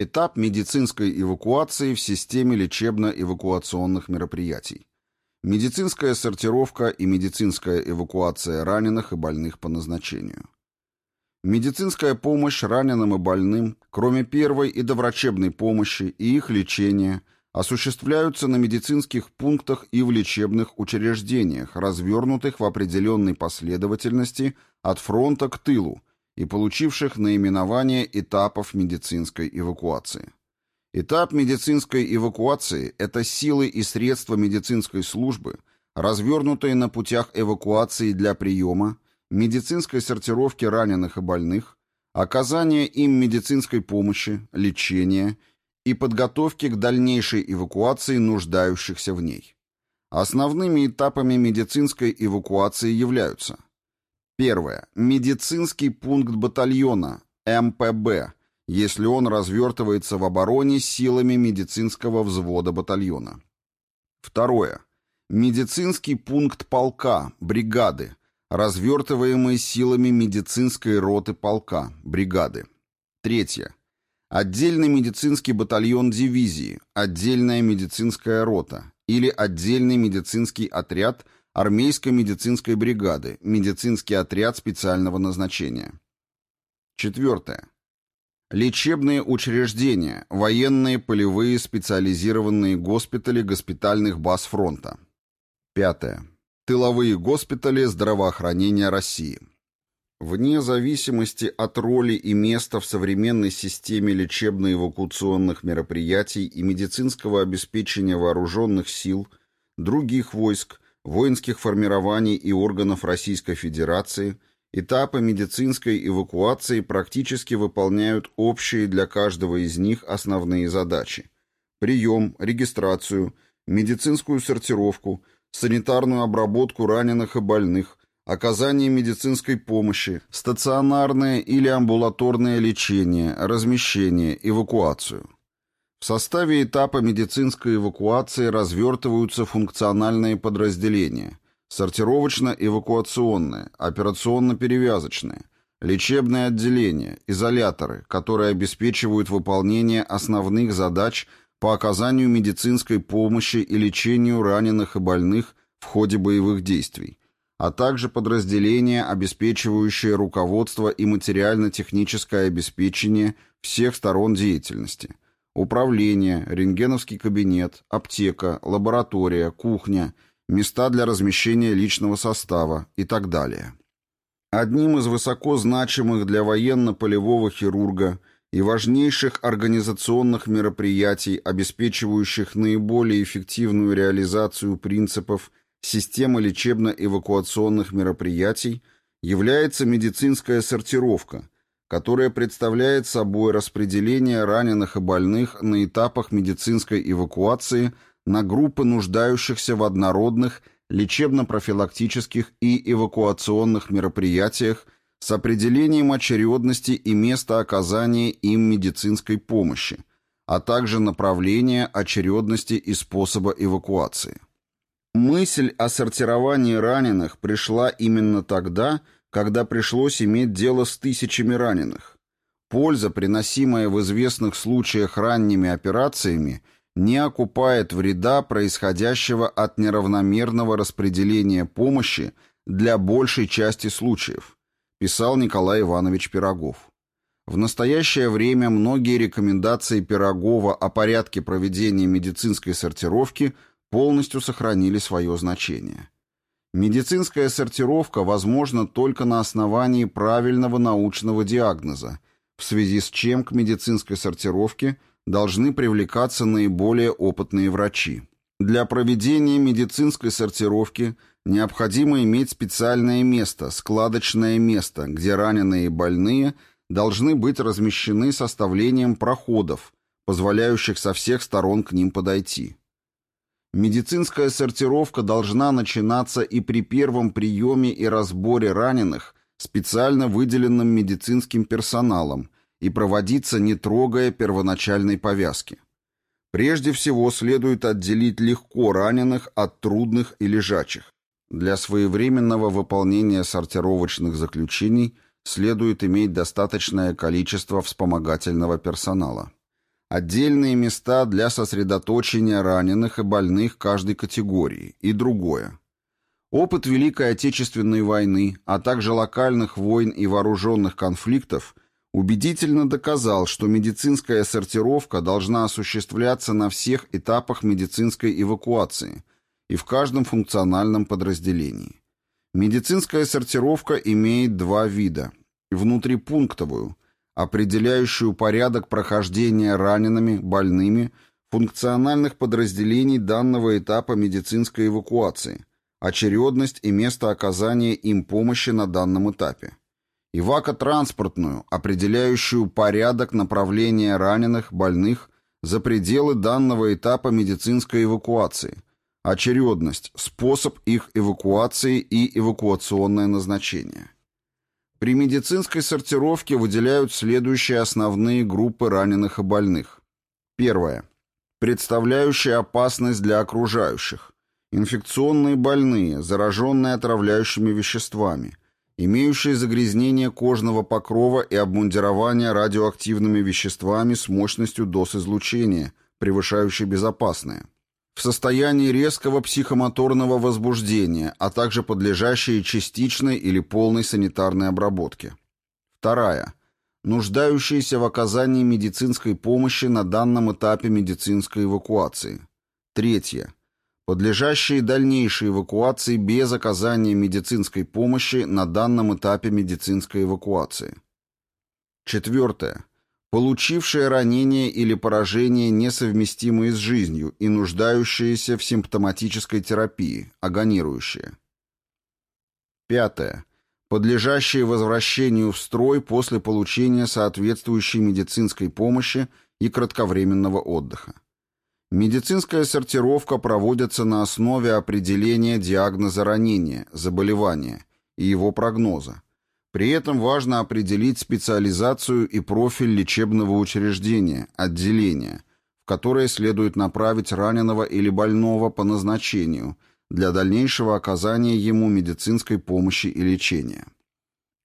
Этап медицинской эвакуации в системе лечебно-эвакуационных мероприятий. Медицинская сортировка и медицинская эвакуация раненых и больных по назначению. Медицинская помощь раненым и больным, кроме первой и доврачебной помощи и их лечения, осуществляются на медицинских пунктах и в лечебных учреждениях, развернутых в определенной последовательности от фронта к тылу и получивших наименование этапов медицинской эвакуации. Этап медицинской эвакуации – это силы и средства медицинской службы, развернутые на путях эвакуации для приема, медицинской сортировки раненых и больных, оказания им медицинской помощи, лечения и подготовки к дальнейшей эвакуации нуждающихся в ней. Основными этапами медицинской эвакуации являются Первое. Медицинский пункт батальона, МПБ, если он развертывается в обороне силами медицинского взвода батальона. Второе. Медицинский пункт полка, бригады, развертываемые силами медицинской роты полка, бригады. Третье. Отдельный медицинский батальон дивизии, отдельная медицинская рота или отдельный медицинский отряд армейской медицинской бригады, медицинский отряд специального назначения. Четвертое. Лечебные учреждения, военные, полевые, специализированные госпитали госпитальных баз фронта. Пятое. Тыловые госпитали здравоохранения России. Вне зависимости от роли и места в современной системе лечебно-эвакуационных мероприятий и медицинского обеспечения вооруженных сил, других войск, воинских формирований и органов Российской Федерации – Этапы медицинской эвакуации практически выполняют общие для каждого из них основные задачи. Прием, регистрацию, медицинскую сортировку, санитарную обработку раненых и больных, оказание медицинской помощи, стационарное или амбулаторное лечение, размещение, эвакуацию. В составе этапа медицинской эвакуации развертываются функциональные подразделения – сортировочно-эвакуационные, операционно-перевязочные, лечебные отделения, изоляторы, которые обеспечивают выполнение основных задач по оказанию медицинской помощи и лечению раненых и больных в ходе боевых действий, а также подразделения, обеспечивающие руководство и материально-техническое обеспечение всех сторон деятельности, управление, рентгеновский кабинет, аптека, лаборатория, кухня – места для размещения личного состава и так далее. Одним из высоко значимых для военно-полевого хирурга и важнейших организационных мероприятий, обеспечивающих наиболее эффективную реализацию принципов системы лечебно-эвакуационных мероприятий, является медицинская сортировка, которая представляет собой распределение раненых и больных на этапах медицинской эвакуации – на группы нуждающихся в однородных лечебно-профилактических и эвакуационных мероприятиях с определением очередности и места оказания им медицинской помощи, а также направления, очередности и способа эвакуации. Мысль о сортировании раненых пришла именно тогда, когда пришлось иметь дело с тысячами раненых. Польза, приносимая в известных случаях ранними операциями – не окупает вреда, происходящего от неравномерного распределения помощи для большей части случаев, писал Николай Иванович Пирогов. В настоящее время многие рекомендации Пирогова о порядке проведения медицинской сортировки полностью сохранили свое значение. Медицинская сортировка возможна только на основании правильного научного диагноза, в связи с чем к медицинской сортировке – должны привлекаться наиболее опытные врачи. Для проведения медицинской сортировки необходимо иметь специальное место, складочное место, где раненые и больные должны быть размещены составлением проходов, позволяющих со всех сторон к ним подойти. Медицинская сортировка должна начинаться и при первом приеме и разборе раненых специально выделенным медицинским персоналом и проводиться не трогая первоначальной повязки. Прежде всего следует отделить легко раненых от трудных и лежачих. Для своевременного выполнения сортировочных заключений следует иметь достаточное количество вспомогательного персонала. Отдельные места для сосредоточения раненых и больных каждой категории и другое. Опыт Великой Отечественной войны, а также локальных войн и вооруженных конфликтов убедительно доказал, что медицинская сортировка должна осуществляться на всех этапах медицинской эвакуации и в каждом функциональном подразделении. Медицинская сортировка имеет два вида. Внутрипунктовую, определяющую порядок прохождения ранеными, больными, функциональных подразделений данного этапа медицинской эвакуации, очередность и место оказания им помощи на данном этапе. Ивако-транспортную, определяющую порядок направления раненых, больных за пределы данного этапа медицинской эвакуации, очередность, способ их эвакуации и эвакуационное назначение. При медицинской сортировке выделяют следующие основные группы раненых и больных. Первое. Представляющие опасность для окружающих. Инфекционные больные, зараженные отравляющими веществами, имеющие загрязнение кожного покрова и обмундирование радиоактивными веществами с мощностью доз излучения, превышающей безопасные в состоянии резкого психомоторного возбуждения, а также подлежащие частичной или полной санитарной обработке. Вторая. Нуждающиеся в оказании медицинской помощи на данном этапе медицинской эвакуации. Третье. Подлежащие дальнейшей эвакуации без оказания медицинской помощи на данном этапе медицинской эвакуации. Четвертое получившие ранения или поражения, несовместимые с жизнью и нуждающиеся в симптоматической терапии, агонирующие. Пятое. Подлежащие возвращению в строй после получения соответствующей медицинской помощи и кратковременного отдыха. Медицинская сортировка проводится на основе определения диагноза ранения, заболевания и его прогноза, при этом важно определить специализацию и профиль лечебного учреждения, отделения, в которое следует направить раненого или больного по назначению для дальнейшего оказания ему медицинской помощи и лечения.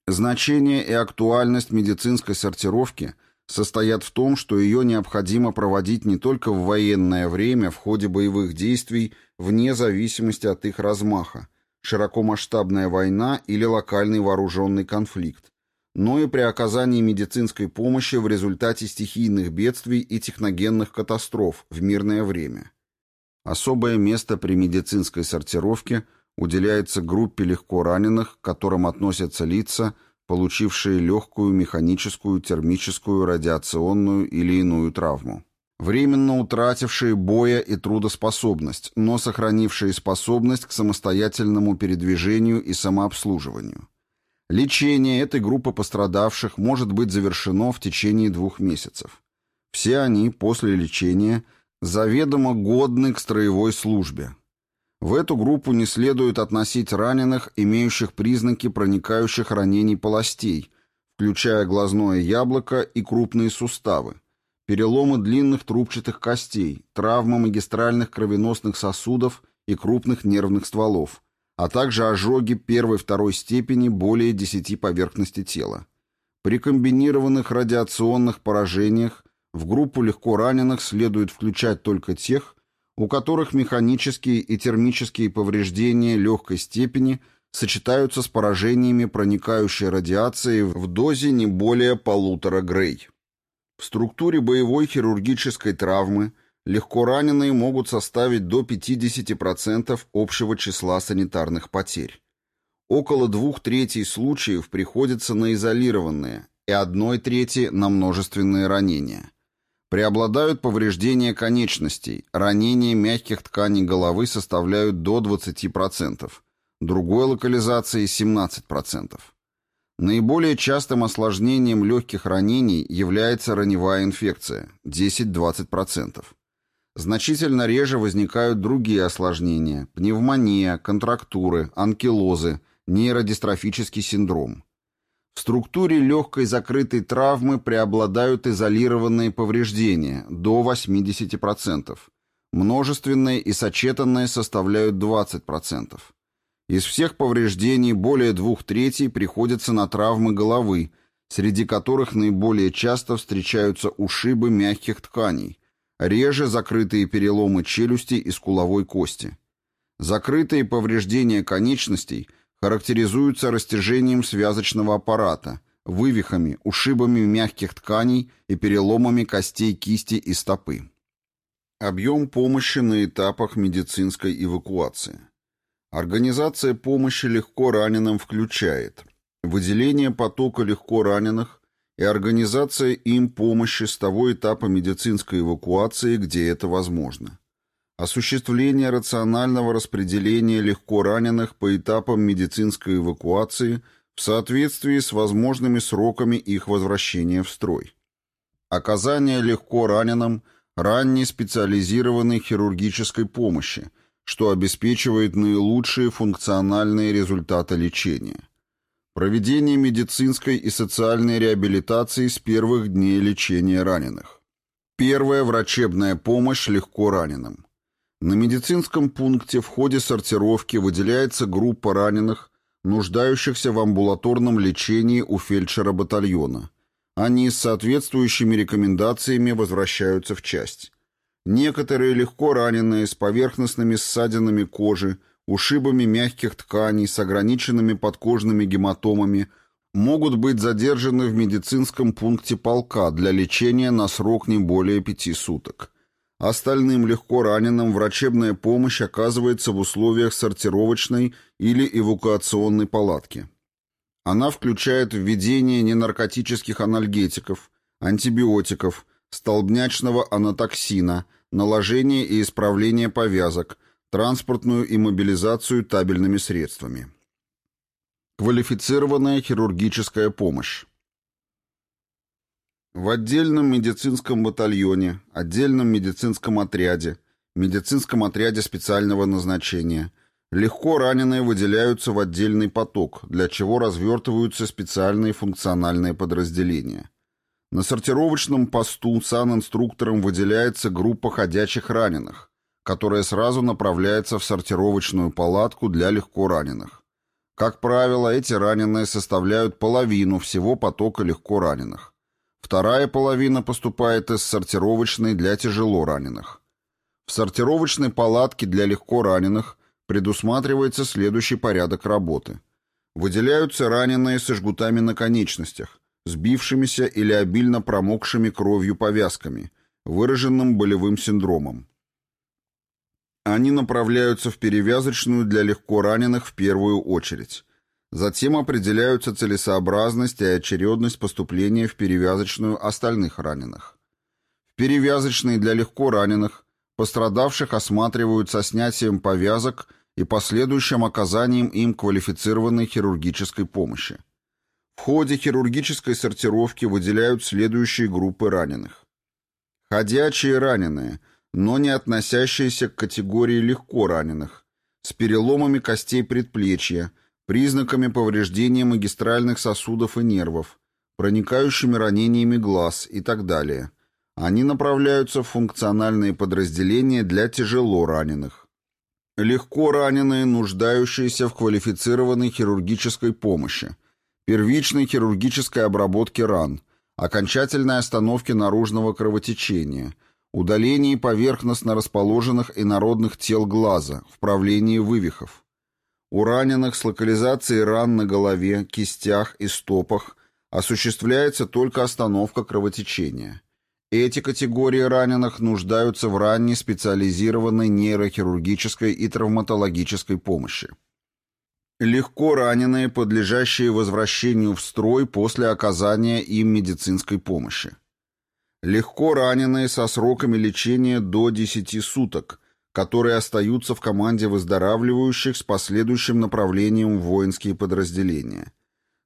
Значение и актуальность медицинской сортировки состоят в том, что ее необходимо проводить не только в военное время в ходе боевых действий вне зависимости от их размаха, широкомасштабная война или локальный вооруженный конфликт, но и при оказании медицинской помощи в результате стихийных бедствий и техногенных катастроф в мирное время. Особое место при медицинской сортировке уделяется группе легко раненых, к которым относятся лица, получившие легкую механическую, термическую, радиационную или иную травму временно утратившие боя и трудоспособность, но сохранившие способность к самостоятельному передвижению и самообслуживанию. Лечение этой группы пострадавших может быть завершено в течение двух месяцев. Все они после лечения заведомо годны к строевой службе. В эту группу не следует относить раненых, имеющих признаки проникающих ранений полостей, включая глазное яблоко и крупные суставы, переломы длинных трубчатых костей, травмы магистральных кровеносных сосудов и крупных нервных стволов, а также ожоги первой-второй степени более 10 поверхности тела. При комбинированных радиационных поражениях в группу легко раненых следует включать только тех, у которых механические и термические повреждения легкой степени сочетаются с поражениями проникающей радиации в дозе не более полутора грей. В структуре боевой хирургической травмы легко раненые могут составить до 50% общего числа санитарных потерь. Около двух третей случаев приходится на изолированные и одной трети на множественные ранения. Преобладают повреждения конечностей, ранения мягких тканей головы составляют до 20%, другой локализации 17%. Наиболее частым осложнением легких ранений является раневая инфекция – 10-20%. Значительно реже возникают другие осложнения – пневмония, контрактуры, анкилозы, нейродистрофический синдром. В структуре легкой закрытой травмы преобладают изолированные повреждения – до 80%. Множественные и сочетанные составляют 20%. Из всех повреждений более двух третей приходится на травмы головы среди которых наиболее часто встречаются ушибы мягких тканей, реже закрытые переломы челюсти и скуловой кости. Закрытые повреждения конечностей характеризуются растяжением связочного аппарата, вывихами, ушибами мягких тканей и переломами костей кисти и стопы. Объем помощи на этапах медицинской эвакуации. Организация помощи легко раненым включает выделение потока легко раненых и организация им помощи с того этапа медицинской эвакуации, где это возможно. Осуществление рационального распределения легко раненых по этапам медицинской эвакуации в соответствии с возможными сроками их возвращения в строй. Оказание легко раненым ранней специализированной хирургической помощи, что обеспечивает наилучшие функциональные результаты лечения. Проведение медицинской и социальной реабилитации с первых дней лечения раненых. Первая врачебная помощь легко раненым. На медицинском пункте в ходе сортировки выделяется группа раненых, нуждающихся в амбулаторном лечении у фельдшера батальона. Они с соответствующими рекомендациями возвращаются в часть. Некоторые легко раненые с поверхностными ссадинами кожи – ушибами мягких тканей с ограниченными подкожными гематомами могут быть задержаны в медицинском пункте полка для лечения на срок не более пяти суток. Остальным легко раненым врачебная помощь оказывается в условиях сортировочной или эвакуационной палатки. Она включает введение ненаркотических анальгетиков, антибиотиков, столбнячного анатоксина, наложение и исправление повязок, транспортную и мобилизацию табельными средствами. Квалифицированная хирургическая помощь. В отдельном медицинском батальоне, отдельном медицинском отряде, медицинском отряде специального назначения легко раненые выделяются в отдельный поток, для чего развертываются специальные функциональные подразделения. На сортировочном посту санинструктором выделяется группа ходячих раненых, которая сразу направляется в сортировочную палатку для легко раненых. Как правило, эти раненые составляют половину всего потока легко раненых. Вторая половина поступает из сортировочной для тяжело раненых. В сортировочной палатке для легко раненых предусматривается следующий порядок работы. Выделяются раненые со жгутами на конечностях, сбившимися или обильно промокшими кровью повязками, выраженным болевым синдромом. Они направляются в перевязочную для легко раненых в первую очередь. Затем определяются целесообразность и очередность поступления в перевязочную остальных раненых. В перевязочной для легко раненых пострадавших осматривают со снятием повязок и последующим оказанием им квалифицированной хирургической помощи. В ходе хирургической сортировки выделяют следующие группы раненых. Ходячие раненые – но не относящиеся к категории легко раненых, с переломами костей предплечья, признаками повреждения магистральных сосудов и нервов, проникающими ранениями глаз и так далее. Они направляются в функциональные подразделения для тяжело раненых. Легко раненые, нуждающиеся в квалифицированной хирургической помощи, первичной хирургической обработке ран, окончательной остановке наружного кровотечения – удалении поверхностно расположенных инородных тел глаза, вправлении вывихов. У раненых с локализацией ран на голове, кистях и стопах осуществляется только остановка кровотечения. Эти категории раненых нуждаются в ранней специализированной нейрохирургической и травматологической помощи. Легко раненые, подлежащие возвращению в строй после оказания им медицинской помощи. Легко раненые со сроками лечения до 10 суток, которые остаются в команде выздоравливающих с последующим направлением в воинские подразделения.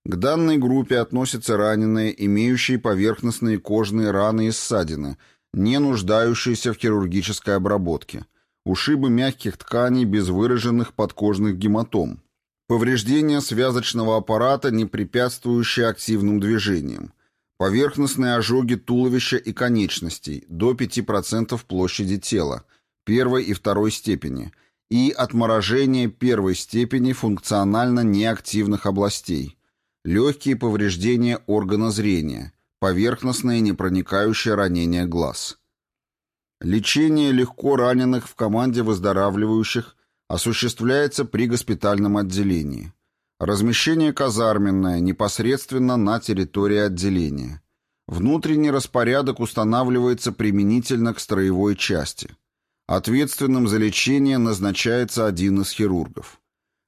К данной группе относятся раненые, имеющие поверхностные кожные раны и ссадины, не нуждающиеся в хирургической обработке, ушибы мягких тканей без выраженных подкожных гематом, повреждения связочного аппарата, не препятствующие активным движениям, Поверхностные ожоги туловища и конечностей до 5% площади тела, первой и второй степени, и отморожение первой степени функционально неактивных областей, легкие повреждения органа зрения, поверхностное непроникающее ранение глаз. Лечение легко раненых в команде выздоравливающих осуществляется при госпитальном отделении. Размещение казарменное непосредственно на территории отделения. Внутренний распорядок устанавливается применительно к строевой части. Ответственным за лечение назначается один из хирургов.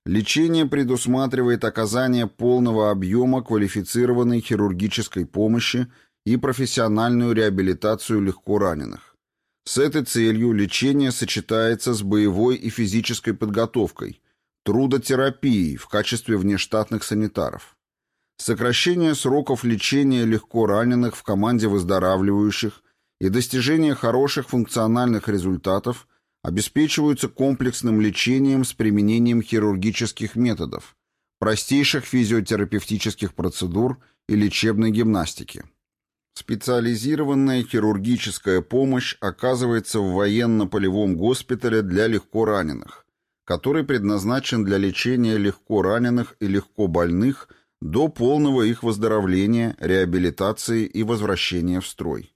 Лечение предусматривает оказание полного объема квалифицированной хирургической помощи и профессиональную реабилитацию легко раненых. С этой целью лечение сочетается с боевой и физической подготовкой, трудотерапией в качестве внештатных санитаров. Сокращение сроков лечения легко раненых в команде выздоравливающих и достижение хороших функциональных результатов обеспечиваются комплексным лечением с применением хирургических методов, простейших физиотерапевтических процедур и лечебной гимнастики. Специализированная хирургическая помощь оказывается в военно-полевом госпитале для легко раненых, который предназначен для лечения легко раненых и легко больных до полного их выздоровления, реабилитации и возвращения в строй.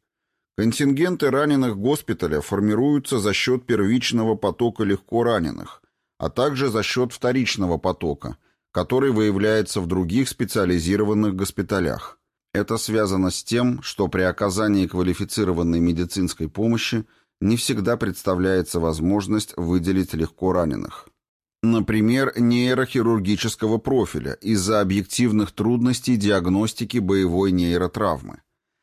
Контингенты раненых госпиталя формируются за счет первичного потока легко раненых, а также за счет вторичного потока, который выявляется в других специализированных госпиталях. Это связано с тем, что при оказании квалифицированной медицинской помощи не всегда представляется возможность выделить легко раненых. Например, нейрохирургического профиля из-за объективных трудностей диагностики боевой нейротравмы.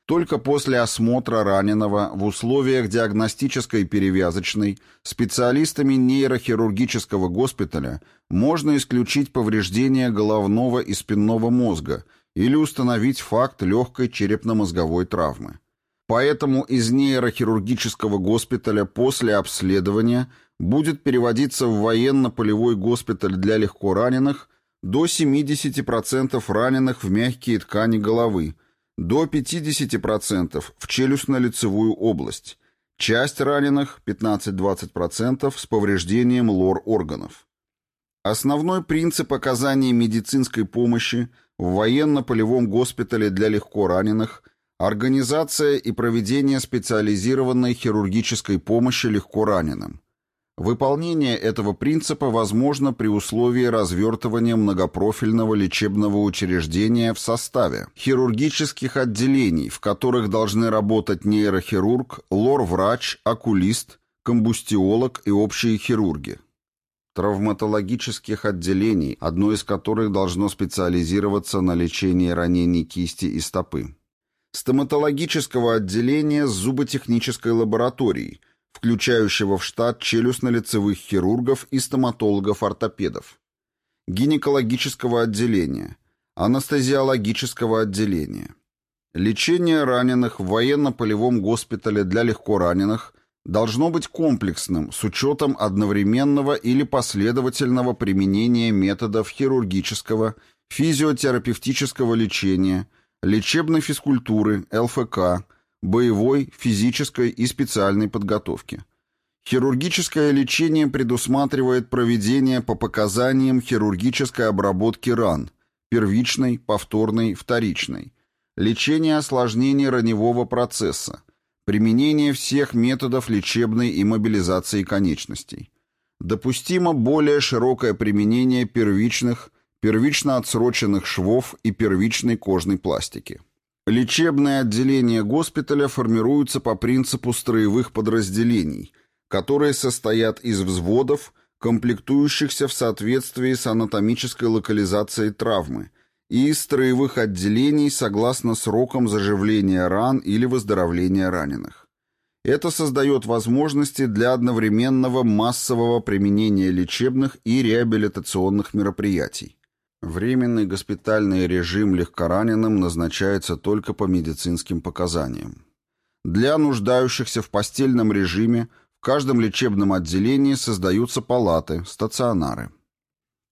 Только после осмотра раненого в условиях диагностической перевязочной специалистами нейрохирургического госпиталя можно исключить повреждение головного и спинного мозга или установить факт легкой черепно-мозговой травмы. Поэтому из нейрохирургического госпиталя после обследования будет переводиться в военно-полевой госпиталь для легкораненых до 70% раненых в мягкие ткани головы, до 50% в челюстно-лицевую область, часть раненых 15-20% с повреждением лор органов. Основной принцип оказания медицинской помощи в военно-полевом госпитале для легко раненых – организация и проведение специализированной хирургической помощи легко раненым – Выполнение этого принципа возможно при условии развертывания многопрофильного лечебного учреждения в составе хирургических отделений, в которых должны работать нейрохирург, лор-врач, окулист, комбустиолог и общие хирурги. Травматологических отделений, одно из которых должно специализироваться на лечении ранений кисти и стопы. Стоматологического отделения с зуботехнической лабораторией – включающего в штат челюстно-лицевых хирургов и стоматологов-ортопедов, гинекологического отделения, анестезиологического отделения. Лечение раненых в военно-полевом госпитале для легкораненых должно быть комплексным с учетом одновременного или последовательного применения методов хирургического, физиотерапевтического лечения, лечебной физкультуры, ЛФК, боевой, физической и специальной подготовки. Хирургическое лечение предусматривает проведение по показаниям хирургической обработки ран, первичной, повторной, вторичной, лечение осложнений раневого процесса, применение всех методов лечебной и мобилизации конечностей. Допустимо более широкое применение первичных, первично отсроченных швов и первичной кожной пластики. Лечебные отделения госпиталя формируются по принципу строевых подразделений, которые состоят из взводов, комплектующихся в соответствии с анатомической локализацией травмы, и строевых отделений согласно срокам заживления ран или выздоровления раненых. Это создает возможности для одновременного массового применения лечебных и реабилитационных мероприятий. Временный госпитальный режим легкораненым назначается только по медицинским показаниям. Для нуждающихся в постельном режиме в каждом лечебном отделении создаются палаты, стационары.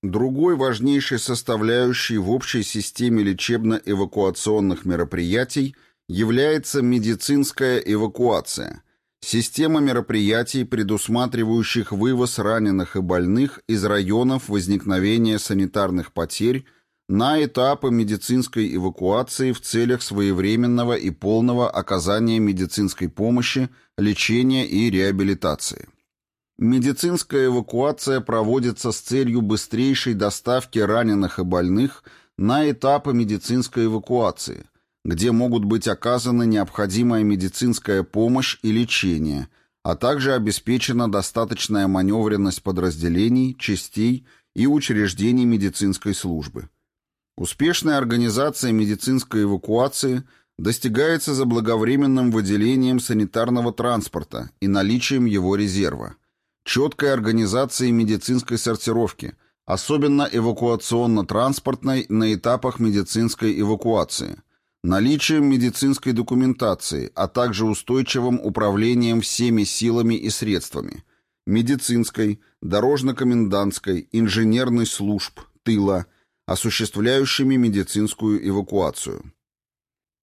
Другой важнейшей составляющей в общей системе лечебно-эвакуационных мероприятий является медицинская эвакуация – Система мероприятий, предусматривающих вывоз раненых и больных из районов возникновения санитарных потерь на этапы медицинской эвакуации в целях своевременного и полного оказания медицинской помощи, лечения и реабилитации. Медицинская эвакуация проводится с целью быстрейшей доставки раненых и больных на этапы медицинской эвакуации, где могут быть оказаны необходимая медицинская помощь и лечение, а также обеспечена достаточная маневренность подразделений, частей и учреждений медицинской службы. Успешная организация медицинской эвакуации достигается заблаговременным выделением санитарного транспорта и наличием его резерва – четкой организацией медицинской сортировки, особенно эвакуационно-транспортной на этапах медицинской эвакуации, наличием медицинской документации, а также устойчивым управлением всеми силами и средствами, медицинской, дорожно-комендантской, инженерной служб, тыла, осуществляющими медицинскую эвакуацию.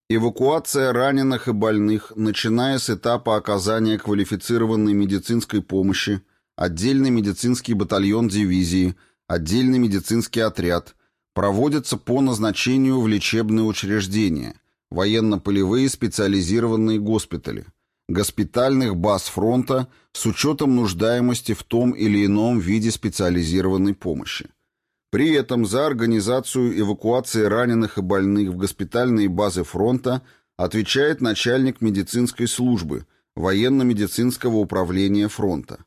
Эвакуация раненых и больных, начиная с этапа оказания квалифицированной медицинской помощи, отдельный медицинский батальон дивизии, отдельный медицинский отряд, проводится по назначению в лечебные учреждения, военно-полевые специализированные госпитали, госпитальных баз фронта с учетом нуждаемости в том или ином виде специализированной помощи. При этом за организацию эвакуации раненых и больных в госпитальные базы фронта отвечает начальник медицинской службы, военно-медицинского управления фронта.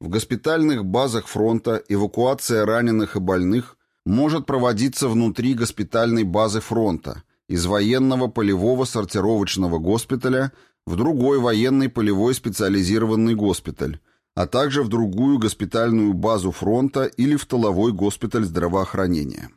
В госпитальных базах фронта эвакуация раненых и больных может проводиться внутри госпитальной базы фронта, из военного полевого сортировочного госпиталя в другой военный полевой специализированный госпиталь, а также в другую госпитальную базу фронта или в тыловой госпиталь здравоохранения.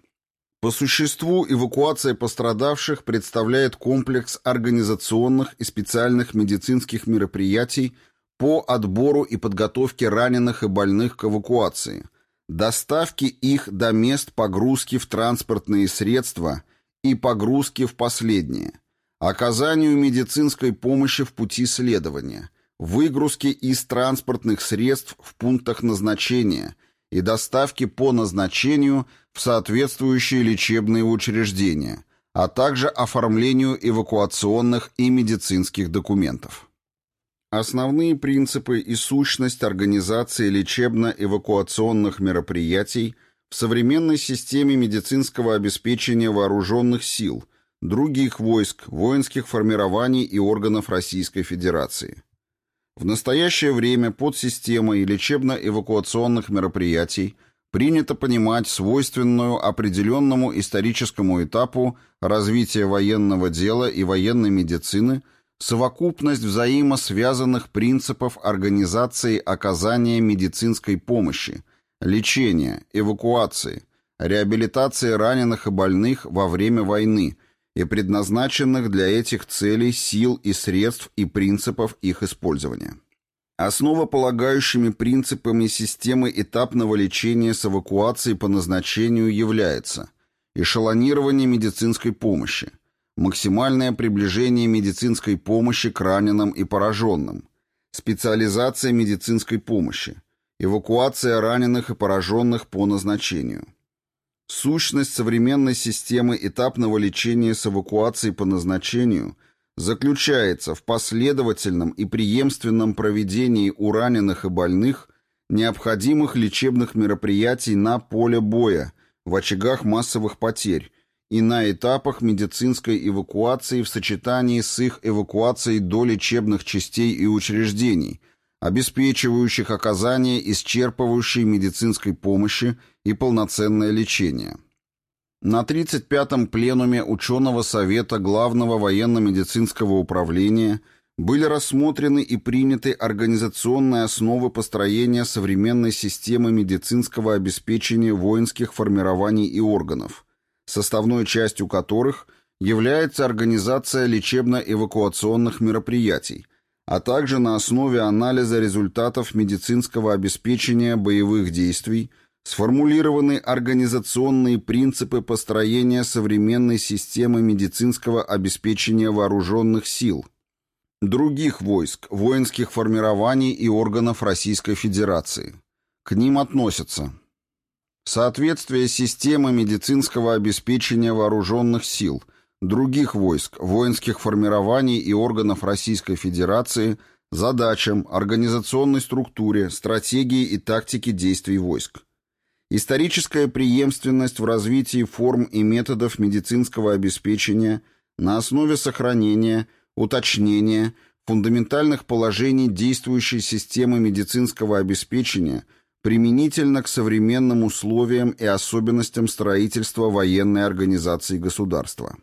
По существу эвакуация пострадавших представляет комплекс организационных и специальных медицинских мероприятий по отбору и подготовке раненых и больных к эвакуации, доставке их до мест погрузки в транспортные средства и погрузки в последние, оказанию медицинской помощи в пути следования, выгрузки из транспортных средств в пунктах назначения и доставки по назначению в соответствующие лечебные учреждения, а также оформлению эвакуационных и медицинских документов. Основные принципы и сущность организации лечебно-эвакуационных мероприятий в современной системе медицинского обеспечения вооруженных сил, других войск, воинских формирований и органов Российской Федерации. В настоящее время под системой лечебно-эвакуационных мероприятий принято понимать свойственную определенному историческому этапу развития военного дела и военной медицины совокупность взаимосвязанных принципов организации оказания медицинской помощи, лечения, эвакуации, реабилитации раненых и больных во время войны – и предназначенных для этих целей сил и средств и принципов их использования. Основополагающими принципами системы этапного лечения с эвакуацией по назначению является эшелонирование медицинской помощи, максимальное приближение медицинской помощи к раненым и пораженным, специализация медицинской помощи, эвакуация раненых и пораженных по назначению – Сущность современной системы этапного лечения с эвакуацией по назначению заключается в последовательном и преемственном проведении у раненых и больных необходимых лечебных мероприятий на поле боя, в очагах массовых потерь и на этапах медицинской эвакуации в сочетании с их эвакуацией до лечебных частей и учреждений – обеспечивающих оказание исчерпывающей медицинской помощи и полноценное лечение. На 35-м пленуме ученого совета Главного военно-медицинского управления были рассмотрены и приняты организационные основы построения современной системы медицинского обеспечения воинских формирований и органов, составной частью которых является организация лечебно-эвакуационных мероприятий, а также на основе анализа результатов медицинского обеспечения боевых действий сформулированы организационные принципы построения современной системы медицинского обеспечения вооруженных сил, других войск, воинских формирований и органов Российской Федерации. К ним относятся Соответствие системы медицинского обеспечения вооруженных сил, других войск, воинских формирований и органов Российской Федерации задачам, организационной структуре, стратегии и тактике действий войск. Историческая преемственность в развитии форм и методов медицинского обеспечения на основе сохранения, уточнения, фундаментальных положений действующей системы медицинского обеспечения применительно к современным условиям и особенностям строительства военной организации государства.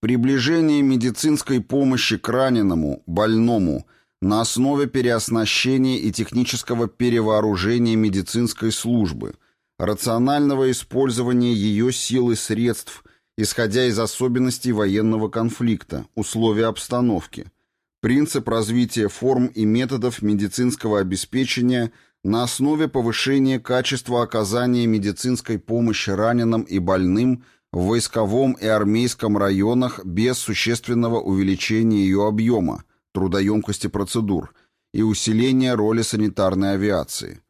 Приближение медицинской помощи к раненому, больному на основе переоснащения и технического перевооружения медицинской службы, рационального использования ее сил и средств, исходя из особенностей военного конфликта, условий обстановки – принцип развития форм и методов медицинского обеспечения на основе повышения качества оказания медицинской помощи раненым и больным в войсковом и армейском районах без существенного увеличения ее объема, трудоемкости процедур и усиления роли санитарной авиации,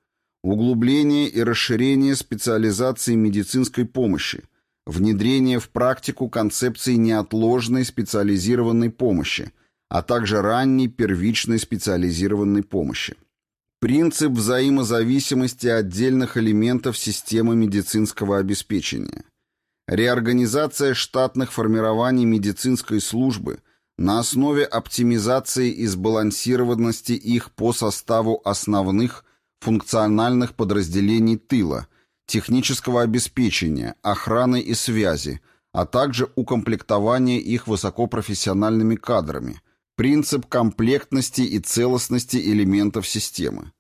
углубление и расширение специализации медицинской помощи, внедрение в практику концепции неотложной специализированной помощи – а также ранней первичной специализированной помощи. Принцип взаимозависимости отдельных элементов системы медицинского обеспечения. Реорганизация штатных формирований медицинской службы на основе оптимизации и сбалансированности их по составу основных функциональных подразделений тыла, технического обеспечения, охраны и связи, а также укомплектования их высокопрофессиональными кадрами – принцип комплектности и целостности элементов системы.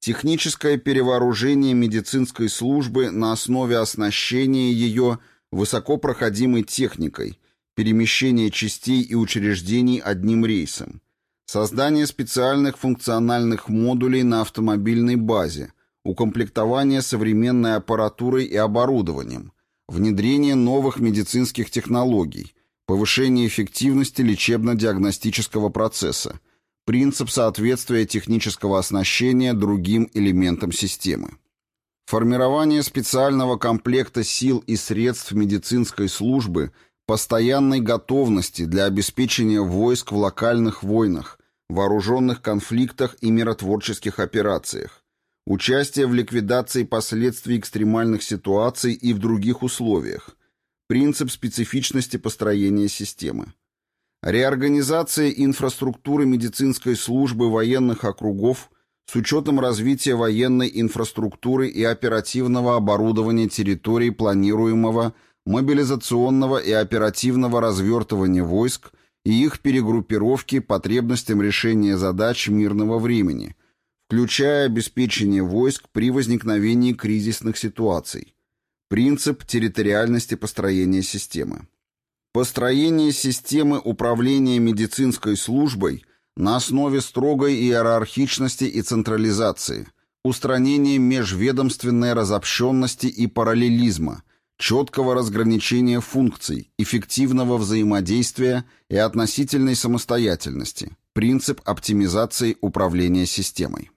Техническое перевооружение медицинской службы на основе оснащения ее высокопроходимой техникой, перемещение частей и учреждений одним рейсом, создание специальных функциональных модулей на автомобильной базе, укомплектование современной аппаратурой и оборудованием, внедрение новых медицинских технологий, повышение эффективности лечебно-диагностического процесса, принцип соответствия технического оснащения другим элементам системы. Формирование специального комплекта сил и средств медицинской службы постоянной готовности для обеспечения войск в локальных войнах, вооруженных конфликтах и миротворческих операциях, участие в ликвидации последствий экстремальных ситуаций и в других условиях, принцип специфичности построения системы. Реорганизация инфраструктуры медицинской службы военных округов с учетом развития военной инфраструктуры и оперативного оборудования территорий планируемого мобилизационного и оперативного развертывания войск и их перегруппировки потребностям решения задач мирного времени, включая обеспечение войск при возникновении кризисных ситуаций, Принцип территориальности построения системы. Построение системы управления медицинской службой на основе строгой иерархичности и централизации, устранение межведомственной разобщенности и параллелизма, четкого разграничения функций, эффективного взаимодействия и относительной самостоятельности, принцип оптимизации управления системой.